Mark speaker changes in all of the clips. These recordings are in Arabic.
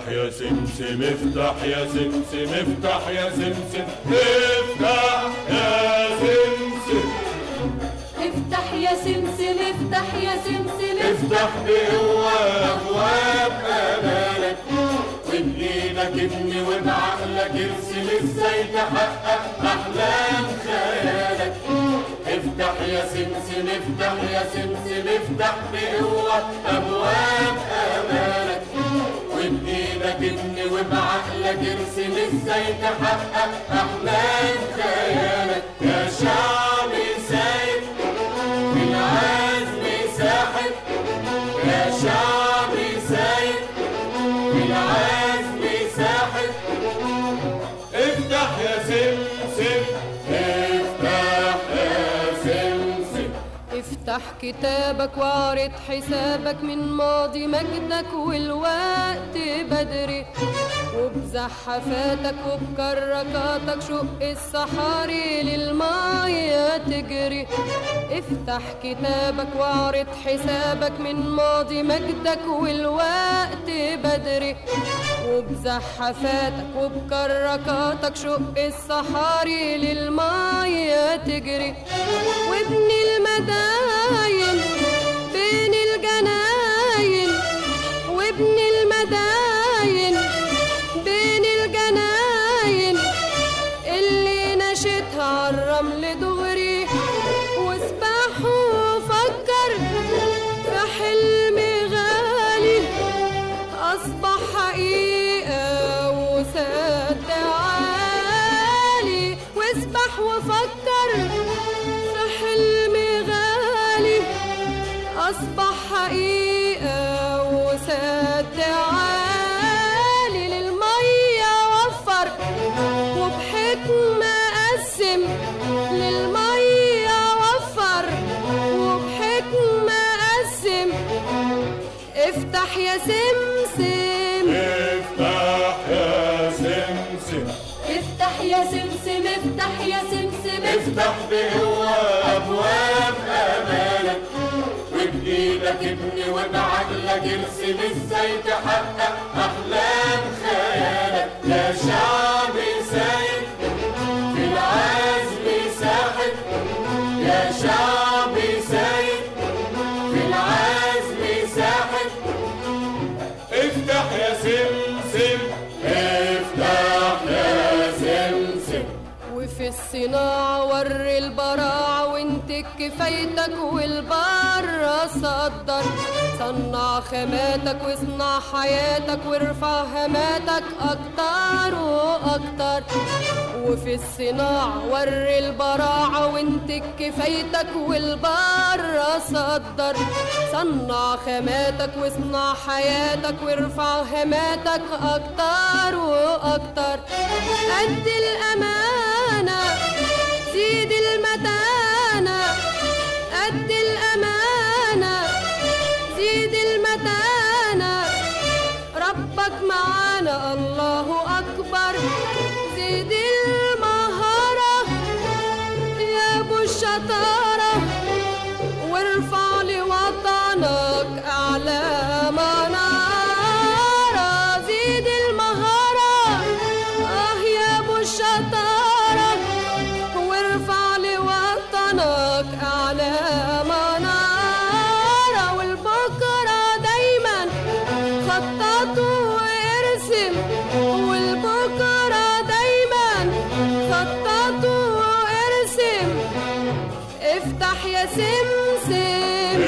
Speaker 1: افتح يا سمسم افتح يا سمسم افتح يا سمسم افتح يا سمسم
Speaker 2: افتح يا سمسم افتح يا سمسم
Speaker 1: افتح بقوة أبواب آمالك وبإيدك ابني وبعقلك ارسم إزاي تحقق أحلام خيالك افتح يا سمسم افتح يا سمسم افتح بقوة أبواب آمالك ابني وبعقلك ارسم إزاي تحقق أحلام خيالك يا شعبي افتح
Speaker 2: كتابك واعرض حسابك من ماضي مجدك والوقت بدري. وبزحفاتك وبكركاتك شق الصحاري للمية تجري. افتح كتابك واعرض حسابك من ماضي مجدك والوقت بدري. وبزحفاتك وبكركاتك شق الصحاري للمية تجري. وابني المداين أصبح حقيقة وصدق عالي للمية وفر وبحكمة قسم للمية وفر وبحكمة قسم افتح يا سمسم
Speaker 1: افتح يا سمسم
Speaker 2: افتح يا سمسم افتح يا سمسم
Speaker 1: افتح بقوة أبواب آمالك وبإيدك ابني وبعقلك ارسم إزاي تحقق أحلام خيالك. يا شعبي سايب في العزم ساحب. يا شعبي سايب في العزم ساحب. افتح يا سمسم افتح يا سمسم
Speaker 2: وفي الصناعة ور البراعة كفايتك والبرة صدر. صنع خاماتك واصنع حياتك وارفع هاماتك أكتر وأكتر. وفي الصناعة ور البراعة وانت كفايتك والبرة صدر. صنع خاماتك واصنع حياتك وارفع هاماتك أكتر وأكتر. قد الأمانة زيد المتانة. الله أكبر زيد المهارة يا أبو الشطارة وارفع لوطنك أعلى منارة زيد المهارة آه يا أبو الشطارة وارفع لوطنك أعلى منارة سمسم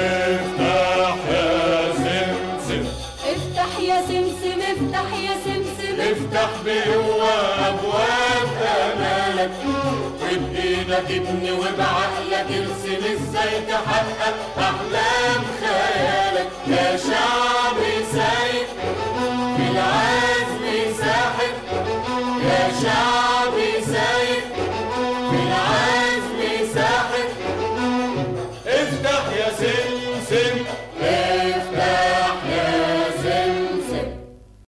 Speaker 1: افتح يا سمسم
Speaker 2: افتح يا سمسم افتح يا سمسم
Speaker 1: افتح بقوة أبواب آمالك وبإيدك ابني وبعقلك ارسم إزاي تحقق أحلام خيالك. يا شعبي